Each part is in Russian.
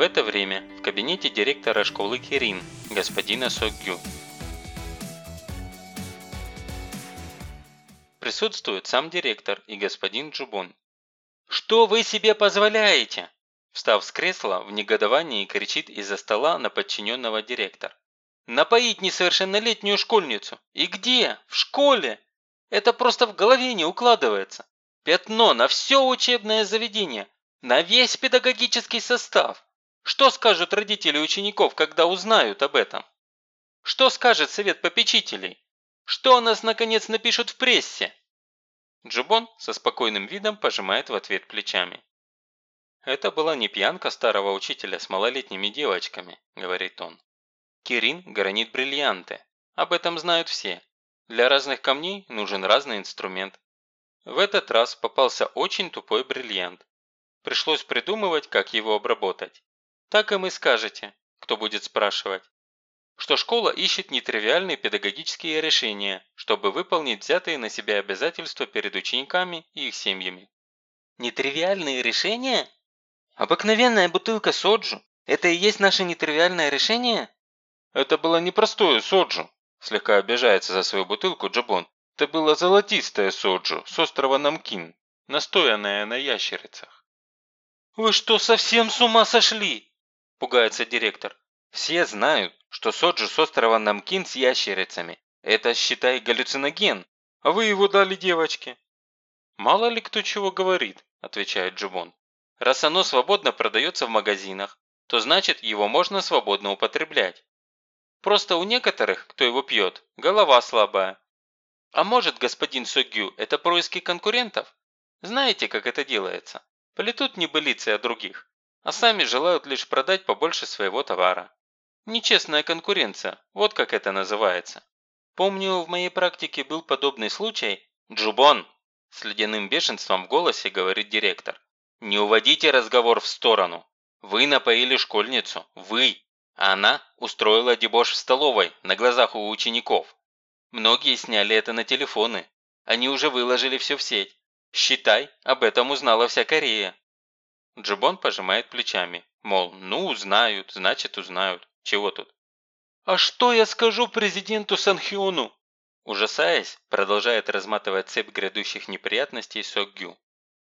В это время в кабинете директора школы Кирин, господина Соггю. Присутствует сам директор и господин Джубон. «Что вы себе позволяете?» Встав с кресла, в негодовании кричит из-за стола на подчиненного директор. «Напоить несовершеннолетнюю школьницу! И где? В школе! Это просто в голове не укладывается! Пятно на все учебное заведение, на весь педагогический состав! Что скажут родители учеников, когда узнают об этом? Что скажет совет попечителей? Что о нас наконец напишут в прессе?» Джубон со спокойным видом пожимает в ответ плечами. «Это была не пьянка старого учителя с малолетними девочками», – говорит он. «Кирин гранит бриллианты. Об этом знают все. Для разных камней нужен разный инструмент. В этот раз попался очень тупой бриллиант. Пришлось придумывать, как его обработать. Так им и скажете, кто будет спрашивать что школа ищет нетривиальные педагогические решения, чтобы выполнить взятые на себя обязательства перед учениками и их семьями. Нетривиальные решения? Обыкновенная бутылка соджу – это и есть наше нетривиальное решение? Это было непростое соджу, слегка обижается за свою бутылку Джабон. Это было золотистое соджу с острова Намкин, настоянное на ящерицах. «Вы что, совсем с ума сошли?» – пугается директор. «Все знают, что соджу с острова Намкин с ящерицами. Это, считай, галлюциноген. А вы его дали девочке». «Мало ли кто чего говорит», – отвечает Джубон. «Раз оно свободно продается в магазинах, то значит его можно свободно употреблять. Просто у некоторых, кто его пьет, голова слабая. А может, господин Согю, это происки конкурентов? Знаете, как это делается? Плетут небылицы о других, а сами желают лишь продать побольше своего товара. Нечестная конкуренция, вот как это называется. Помню, в моей практике был подобный случай. Джубон, с ледяным бешенством в голосе говорит директор. Не уводите разговор в сторону. Вы напоили школьницу, вы. А она устроила дебош в столовой, на глазах у учеников. Многие сняли это на телефоны. Они уже выложили все в сеть. Считай, об этом узнала вся Корея. Джубон пожимает плечами, мол, ну узнают, значит узнают. Чего тут? «А что я скажу президенту Санхиону?» Ужасаясь, продолжает разматывать цепь грядущих неприятностей Сокгю.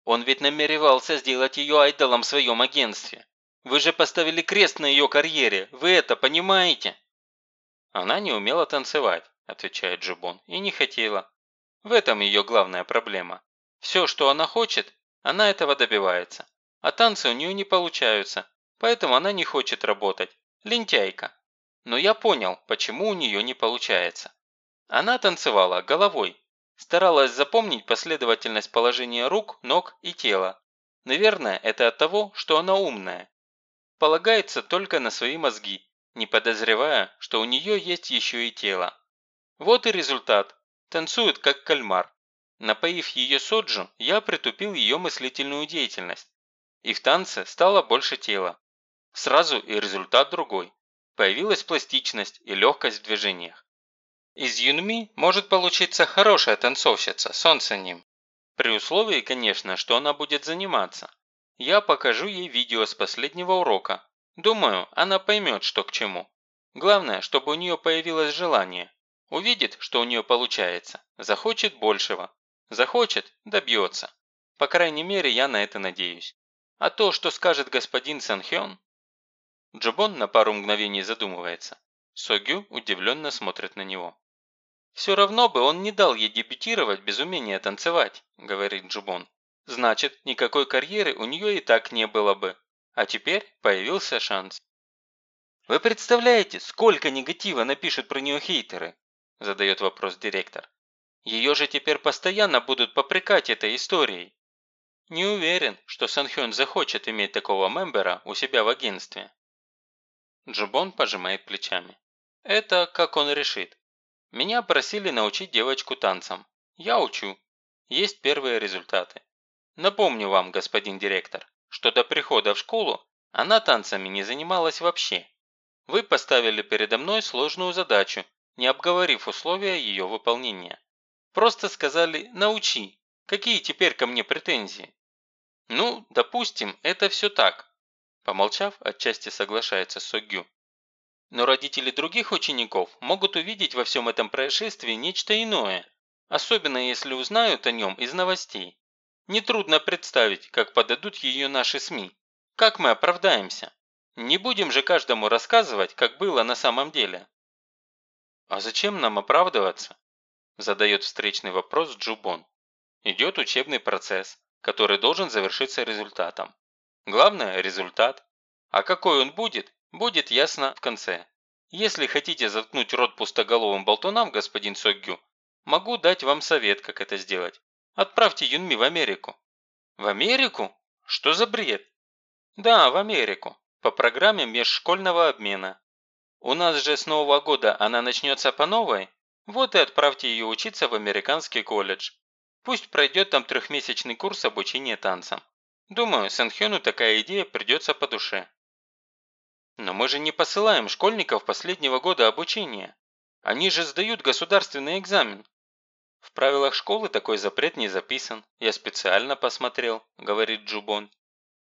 «Он ведь намеревался сделать ее айдолом в своем агентстве. Вы же поставили крест на ее карьере, вы это понимаете?» «Она не умела танцевать», – отвечает Джубон, – «и не хотела. В этом ее главная проблема. Все, что она хочет, она этого добивается. А танцы у нее не получаются, поэтому она не хочет работать, Лентяйка. Но я понял, почему у нее не получается. Она танцевала головой, старалась запомнить последовательность положения рук, ног и тела. Наверное, это от того, что она умная. Полагается только на свои мозги, не подозревая, что у нее есть еще и тело. Вот и результат. Танцует как кальмар. Напоив ее соджу, я притупил ее мыслительную деятельность. И в танце стало больше тела. Сразу и результат другой. Появилась пластичность и легкость в движениях. Из Юнми может получиться хорошая танцовщица, солнце ним. При условии, конечно, что она будет заниматься. Я покажу ей видео с последнего урока. Думаю, она поймет, что к чему. Главное, чтобы у нее появилось желание. Увидит, что у нее получается. Захочет большего. Захочет – добьется. По крайней мере, я на это надеюсь. А то, что скажет господин Санхён, Джобон на пару мгновений задумывается. Согю удивленно смотрит на него. «Все равно бы он не дал ей дебютировать без умения танцевать», – говорит Джубон. «Значит, никакой карьеры у нее и так не было бы. А теперь появился шанс». «Вы представляете, сколько негатива напишут про нее хейтеры?» – задает вопрос директор. «Ее же теперь постоянно будут попрекать этой историей». Не уверен, что Санхён захочет иметь такого мембера у себя в агентстве. Джубон пожимает плечами. Это как он решит. Меня просили научить девочку танцам. Я учу. Есть первые результаты. Напомню вам, господин директор, что до прихода в школу она танцами не занималась вообще. Вы поставили передо мной сложную задачу, не обговорив условия ее выполнения. Просто сказали «научи». Какие теперь ко мне претензии? Ну, допустим, это все так. Помолчав, отчасти соглашается Согю. Но родители других учеников могут увидеть во всем этом происшествии нечто иное, особенно если узнают о нем из новостей. Нетрудно представить, как подадут ее наши СМИ. Как мы оправдаемся? Не будем же каждому рассказывать, как было на самом деле. А зачем нам оправдываться? Задает встречный вопрос Джубон. Идет учебный процесс, который должен завершиться результатом. Главное – результат. А какой он будет, будет ясно в конце. Если хотите заткнуть рот пустоголовым болтунам, господин Соггю, могу дать вам совет, как это сделать. Отправьте Юнми в Америку. В Америку? Что за бред? Да, в Америку. По программе межшкольного обмена. У нас же с Нового года она начнется по новой. Вот и отправьте ее учиться в американский колледж. Пусть пройдет там трехмесячный курс обучения танцам. Думаю, Сэнхёну такая идея придется по душе. Но мы же не посылаем школьников последнего года обучения. Они же сдают государственный экзамен. В правилах школы такой запрет не записан. Я специально посмотрел, говорит Джубон.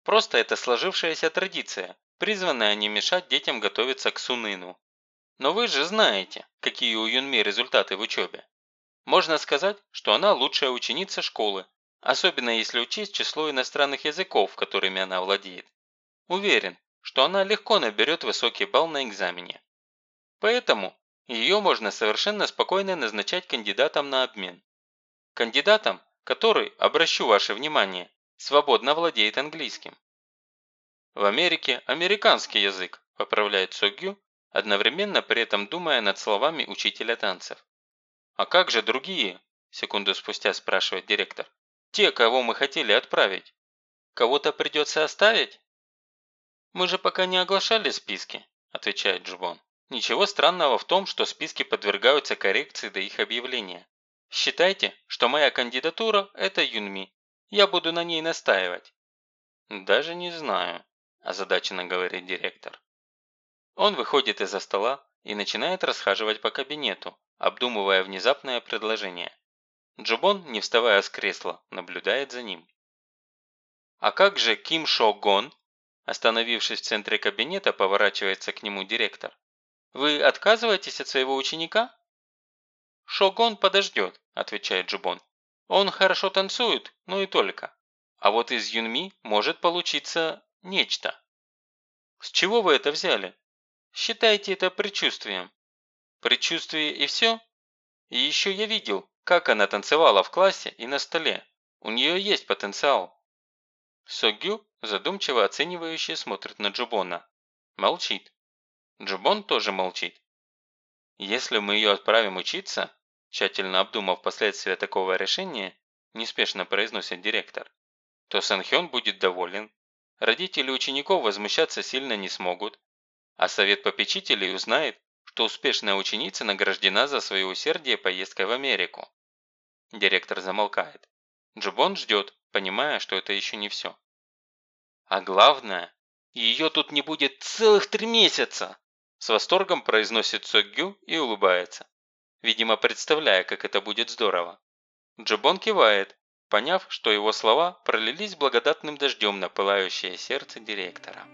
Просто это сложившаяся традиция, призванная не мешать детям готовиться к суныну. Но вы же знаете, какие у Юнми результаты в учебе. Можно сказать, что она лучшая ученица школы, особенно если учесть число иностранных языков, которыми она владеет. Уверен, что она легко наберет высокий балл на экзамене. Поэтому ее можно совершенно спокойно назначать кандидатом на обмен. Кандидатом, который, обращу ваше внимание, свободно владеет английским. В Америке американский язык, поправляет Согю, одновременно при этом думая над словами учителя танцев. «А как же другие?» – секунду спустя спрашивает директор. «Те, кого мы хотели отправить. Кого-то придется оставить?» «Мы же пока не оглашали списки», – отвечает Джубон. «Ничего странного в том, что списки подвергаются коррекции до их объявления. Считайте, что моя кандидатура – это Юнми. Я буду на ней настаивать». «Даже не знаю», – озадаченно говорит директор. Он выходит из-за стола и начинает расхаживать по кабинету, обдумывая внезапное предложение. Джубон, не вставая с кресла, наблюдает за ним. «А как же Ким Шо Гон?» Остановившись в центре кабинета, поворачивается к нему директор. «Вы отказываетесь от своего ученика?» «Шогон подождет», – отвечает Джубон. «Он хорошо танцует, но и только. А вот из Юнми может получиться нечто». «С чего вы это взяли?» «Считайте это предчувствием. Предчувствие и все? И еще я видел, как она танцевала в классе и на столе. У нее есть потенциал. Согю задумчиво оценивающе смотрит на Джубона. Молчит. Джубон тоже молчит. Если мы ее отправим учиться, тщательно обдумав последствия такого решения, неспешно произносит директор, то Санхён будет доволен. Родители учеников возмущаться сильно не смогут, а совет попечителей узнает, что успешная ученица награждена за свое усердие поездкой в Америку. Директор замолкает. Джубон ждет, понимая, что это еще не все. А главное, ее тут не будет целых три месяца! С восторгом произносит Согю и улыбается. Видимо, представляя, как это будет здорово. Джубон кивает, поняв, что его слова пролились благодатным дождем на пылающее сердце директора.